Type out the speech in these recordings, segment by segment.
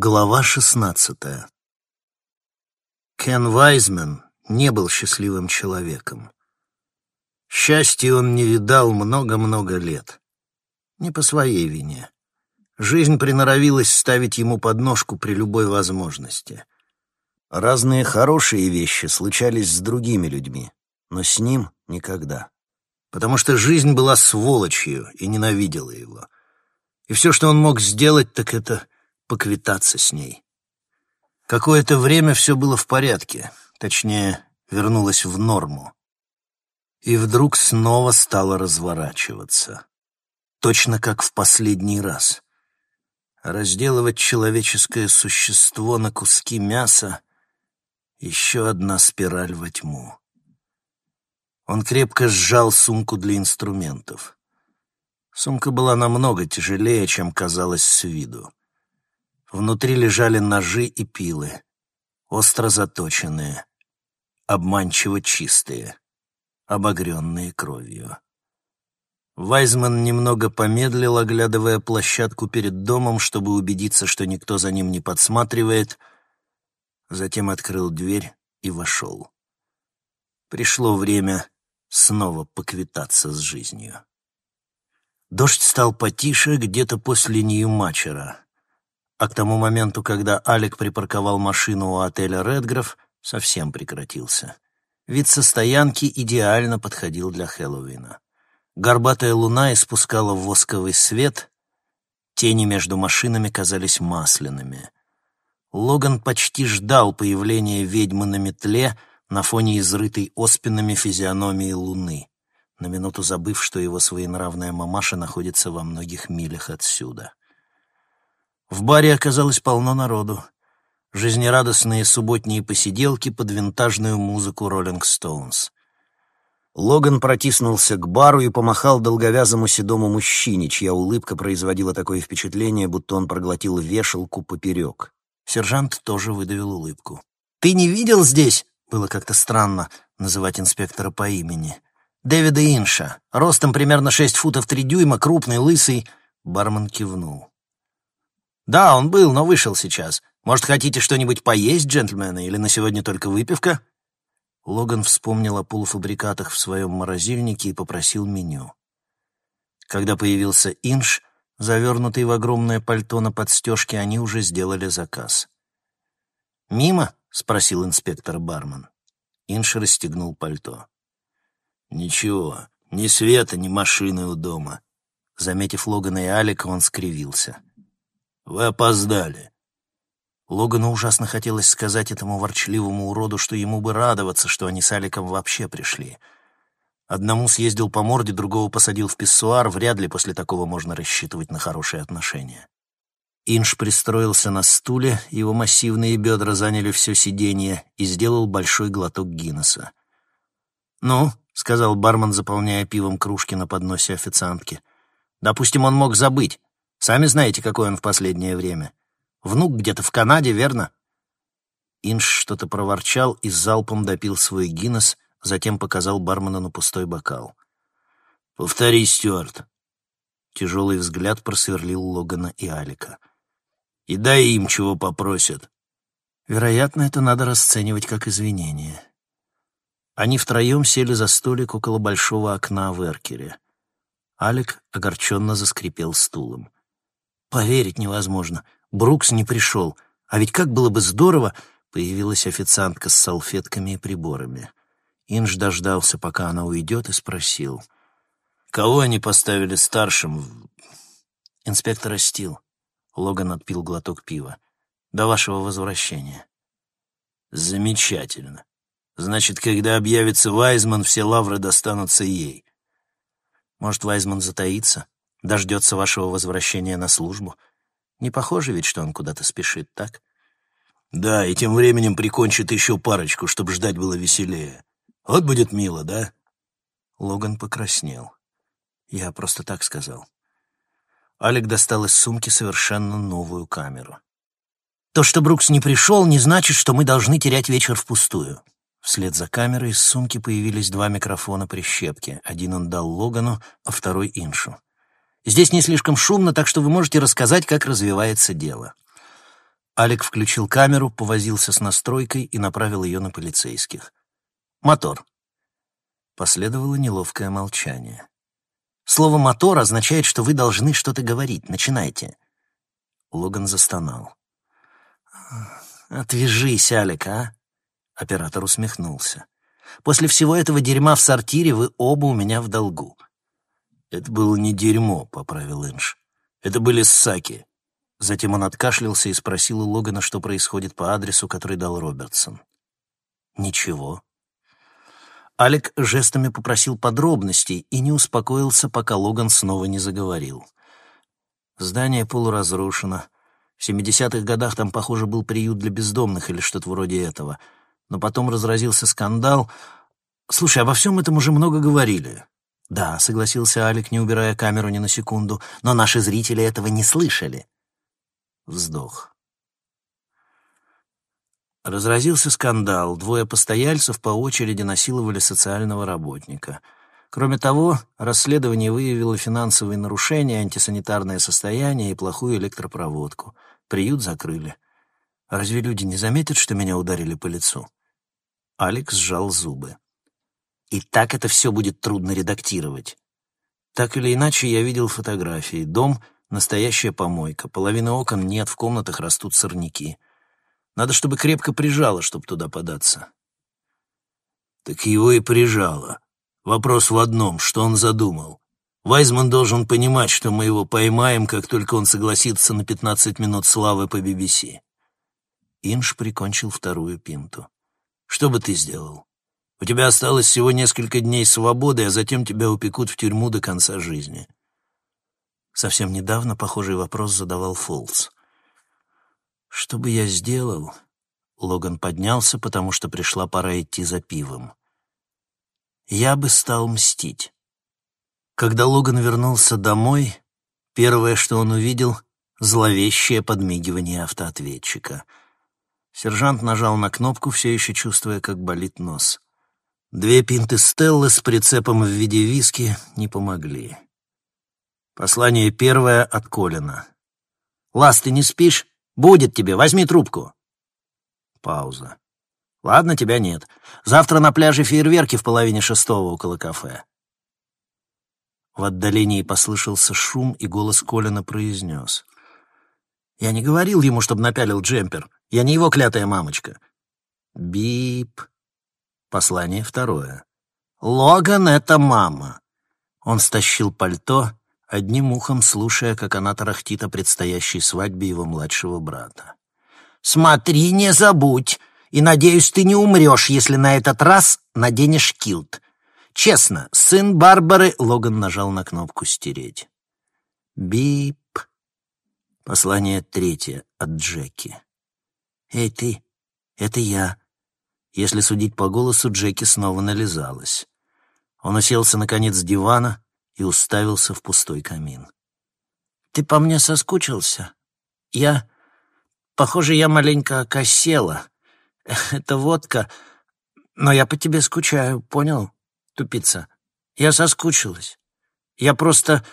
Глава шестнадцатая. Кен Вайзмен не был счастливым человеком. Счастья он не видал много-много лет. Не по своей вине. Жизнь приноровилась ставить ему подножку при любой возможности. Разные хорошие вещи случались с другими людьми, но с ним никогда. Потому что жизнь была сволочью и ненавидела его. И все, что он мог сделать, так это поквитаться с ней. Какое-то время все было в порядке, точнее, вернулось в норму. И вдруг снова стало разворачиваться. Точно как в последний раз. Разделывать человеческое существо на куски мяса — еще одна спираль во тьму. Он крепко сжал сумку для инструментов. Сумка была намного тяжелее, чем казалось с виду. Внутри лежали ножи и пилы, остро заточенные, обманчиво чистые, обогренные кровью. Вайзман немного помедлил, оглядывая площадку перед домом, чтобы убедиться, что никто за ним не подсматривает, затем открыл дверь и вошел. Пришло время снова поквитаться с жизнью. Дождь стал потише где-то после Нью-Мачера а к тому моменту, когда Алик припарковал машину у отеля «Редграф», совсем прекратился. Вид со стоянки идеально подходил для Хэллоуина. Горбатая луна испускала восковый свет, тени между машинами казались масляными. Логан почти ждал появления ведьмы на метле на фоне изрытой оспинами физиономии луны, на минуту забыв, что его своенравная мамаша находится во многих милях отсюда. В баре оказалось полно народу. Жизнерадостные субботние посиделки под винтажную музыку «Роллинг Стоунс». Логан протиснулся к бару и помахал долговязому седому мужчине, чья улыбка производила такое впечатление, будто он проглотил вешалку поперек. Сержант тоже выдавил улыбку. «Ты не видел здесь?» — было как-то странно называть инспектора по имени. «Дэвида Инша, ростом примерно шесть футов три дюйма, крупный, лысый». Бармен кивнул. «Да, он был, но вышел сейчас. Может, хотите что-нибудь поесть, джентльмены, или на сегодня только выпивка?» Логан вспомнил о полуфабрикатах в своем морозильнике и попросил меню. Когда появился Инш, завернутый в огромное пальто на подстежке, они уже сделали заказ. «Мимо?» — спросил инспектор бармен. Инш расстегнул пальто. «Ничего, ни света, ни машины у дома». Заметив Логана и Алика, он скривился. Вы опоздали». Логану ужасно хотелось сказать этому ворчливому уроду, что ему бы радоваться, что они с Аликом вообще пришли. Одному съездил по морде, другого посадил в писсуар, вряд ли после такого можно рассчитывать на хорошие отношения. Инш пристроился на стуле, его массивные бедра заняли все сиденье и сделал большой глоток Гиннесса. «Ну», — сказал бармен, заполняя пивом кружки на подносе официантки, — «допустим, он мог забыть. Сами знаете, какой он в последнее время. Внук где-то в Канаде, верно?» Инш что-то проворчал и залпом допил свой Гиннес, затем показал бармену на пустой бокал. «Повтори, Стюарт». Тяжелый взгляд просверлил Логана и Алика. «И дай им, чего попросят». Вероятно, это надо расценивать как извинение. Они втроем сели за столик около большого окна в Эркере. Алик огорченно заскрипел стулом. Поверить невозможно. Брукс не пришел. А ведь как было бы здорово, появилась официантка с салфетками и приборами. Инж дождался, пока она уйдет, и спросил. «Кого они поставили старшим?» «Инспектора Стил». Логан отпил глоток пива. «До вашего возвращения». «Замечательно. Значит, когда объявится Вайзман, все лавры достанутся ей». «Может, Вайзман затаится?» Дождется вашего возвращения на службу. Не похоже ведь, что он куда-то спешит, так? Да, и тем временем прикончит еще парочку, чтобы ждать было веселее. Вот будет мило, да? Логан покраснел. Я просто так сказал. Алек достал из сумки совершенно новую камеру. То, что Брукс не пришел, не значит, что мы должны терять вечер впустую. Вслед за камерой из сумки появились два микрофона-прищепки. Один он дал Логану, а второй — Иншу. Здесь не слишком шумно, так что вы можете рассказать, как развивается дело». Алик включил камеру, повозился с настройкой и направил ее на полицейских. «Мотор». Последовало неловкое молчание. Слово «мотор» означает, что вы должны что-то говорить. Начинайте. Логан застонал. «Отвяжись, Алик, а?» Оператор усмехнулся. «После всего этого дерьма в сортире вы оба у меня в долгу». «Это было не дерьмо», — поправил Инж. «Это были ссаки». Затем он откашлялся и спросил у Логана, что происходит по адресу, который дал Робертсон. «Ничего», Алек жестами попросил подробностей и не успокоился, пока Логан снова не заговорил. Здание полуразрушено. В 70-х годах там, похоже, был приют для бездомных или что-то вроде этого. Но потом разразился скандал. «Слушай, обо всем этом уже много говорили». «Да», — согласился Алик, не убирая камеру ни на секунду, «но наши зрители этого не слышали». Вздох. Разразился скандал. Двое постояльцев по очереди насиловали социального работника. Кроме того, расследование выявило финансовые нарушения, антисанитарное состояние и плохую электропроводку. Приют закрыли. Разве люди не заметят, что меня ударили по лицу? Алекс сжал зубы. И так это все будет трудно редактировать. Так или иначе, я видел фотографии. Дом — настоящая помойка. Половины окон нет, в комнатах растут сорняки. Надо, чтобы крепко прижало, чтобы туда податься. Так его и прижало. Вопрос в одном, что он задумал. Вайзман должен понимать, что мы его поймаем, как только он согласится на 15 минут славы по BBC. Инш прикончил вторую пинту. Что бы ты сделал? У тебя осталось всего несколько дней свободы, а затем тебя упекут в тюрьму до конца жизни. Совсем недавно похожий вопрос задавал Фолс. Что бы я сделал? Логан поднялся, потому что пришла пора идти за пивом. Я бы стал мстить. Когда Логан вернулся домой, первое, что он увидел — зловещее подмигивание автоответчика. Сержант нажал на кнопку, все еще чувствуя, как болит нос. Две пинты Стеллы с прицепом в виде виски не помогли. Послание первое от Колина. «Лас, ты не спишь? Будет тебе, возьми трубку. Пауза. Ладно, тебя нет. Завтра на пляже фейерверки в половине шестого около кафе. В отдалении послышался шум, и голос Колина произнес. «Я не говорил ему, чтобы напялил джемпер. Я не его клятая мамочка». Бип. Послание второе. «Логан — это мама». Он стащил пальто, одним ухом слушая, как она тарахтит о предстоящей свадьбе его младшего брата. «Смотри, не забудь, и, надеюсь, ты не умрешь, если на этот раз наденешь килт. Честно, сын Барбары...» Логан нажал на кнопку «Стереть». «Бип». Послание третье от Джеки. «Эй, ты, это я». Если судить по голосу, Джеки снова нализалась. Он уселся, наконец, с дивана, и уставился в пустой камин. «Ты по мне соскучился? Я... Похоже, я маленько окосела. Это водка, но я по тебе скучаю, понял, тупица? Я соскучилась. Я просто...»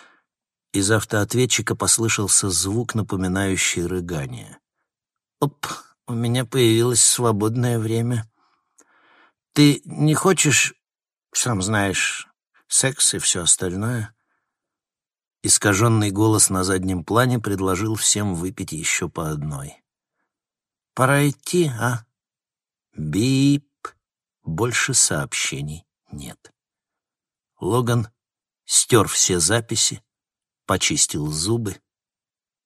Из автоответчика послышался звук, напоминающий рыгание. «Оп, у меня появилось свободное время. Ты не хочешь, сам знаешь, секс и все остальное. Искаженный голос на заднем плане предложил всем выпить еще по одной. «Пора идти, а?» «Бип!» Больше сообщений нет. Логан стер все записи, почистил зубы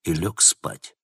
и лег спать.